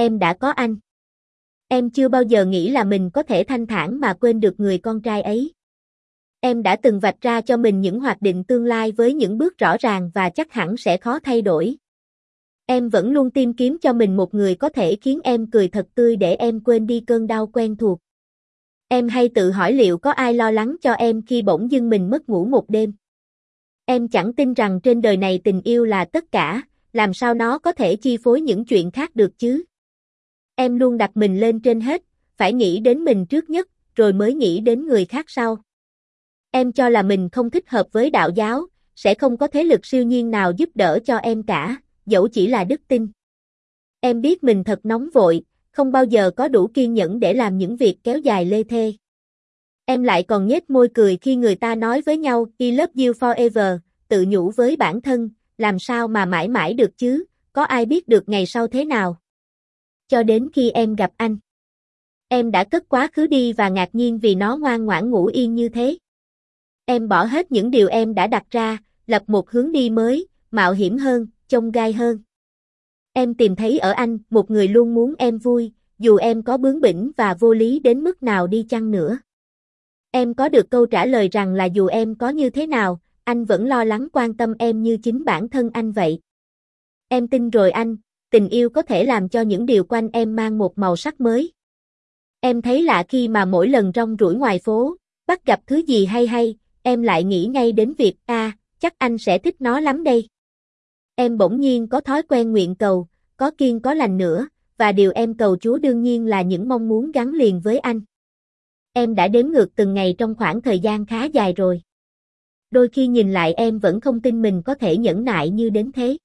em đã có anh. Em chưa bao giờ nghĩ là mình có thể thanh thản mà quên được người con trai ấy. Em đã từng vạch ra cho mình những hoạch định tương lai với những bước rõ ràng và chắc hẳn sẽ khó thay đổi. Em vẫn luôn tìm kiếm cho mình một người có thể khiến em cười thật tươi để em quên đi cơn đau quen thuộc. Em hay tự hỏi liệu có ai lo lắng cho em khi bỗng dưng mình mất ngủ một đêm. Em chẳng tin rằng trên đời này tình yêu là tất cả, làm sao nó có thể chi phối những chuyện khác được chứ? Em luôn đặt mình lên trên hết, phải nghĩ đến mình trước nhất, rồi mới nghĩ đến người khác sau. Em cho là mình không thích hợp với đạo giáo, sẽ không có thế lực siêu nhiên nào giúp đỡ cho em cả, dẫu chỉ là đức tin. Em biết mình thật nóng vội, không bao giờ có đủ kiên nhẫn để làm những việc kéo dài lê thê. Em lại còn nhếch môi cười khi người ta nói với nhau, I love you forever, tự nhủ với bản thân, làm sao mà mãi mãi được chứ, có ai biết được ngày sau thế nào. Cho đến khi em gặp anh. Em đã cất quá khứ đi và ngạc nhiên vì nó ngoan ngoãn ngủ yên như thế. Em bỏ hết những điều em đã đặt ra, lập một hướng đi mới, mạo hiểm hơn, trông gai hơn. Em tìm thấy ở anh một người luôn muốn em vui, dù em có bướng bỉnh và vô lý đến mức nào đi chăng nữa. Em có được câu trả lời rằng là dù em có như thế nào, anh vẫn lo lắng quan tâm em như chính bản thân anh vậy. Em tin rồi anh, tình yêu có thể làm cho những điều quanh em mang một màu sắc mới. Em thấy lạ khi mà mỗi lần rong ruổi ngoài phố, bắt gặp thứ gì hay hay, em lại nghĩ ngay đến việc, a, chắc anh sẽ thích nó lắm đây. Em bỗng nhiên có thói quen nguyện cầu, có kiên có lành nữa, và điều em cầu Chúa đương nhiên là những mong muốn gắn liền với anh. Em đã đếm ngược từng ngày trong khoảng thời gian khá dài rồi. Đôi khi nhìn lại em vẫn không tin mình có thể nhẫn nại như đến thế.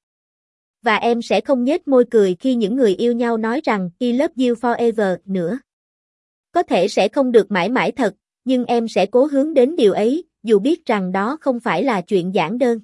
Và em sẽ không nhếch môi cười khi những người yêu nhau nói rằng I love you forever nữa. Có thể sẽ không được mãi mãi thật, nhưng em sẽ cố hướng đến điều ấy, dù biết rằng đó không phải là chuyện giản đơn.